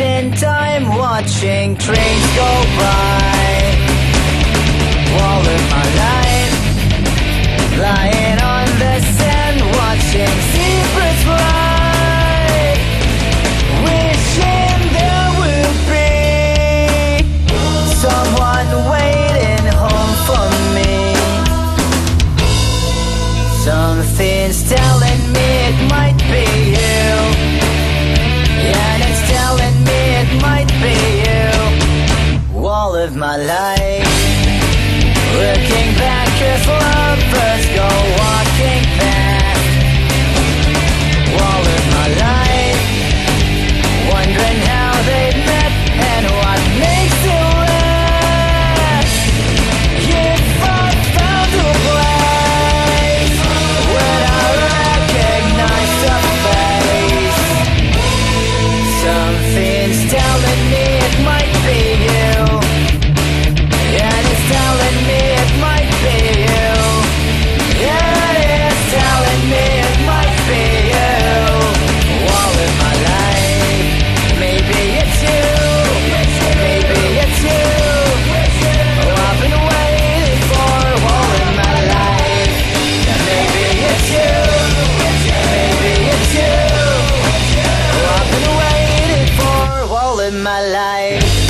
in time watching trains go by. All of my life of my life. Looking back as lovers go walking past. in my life.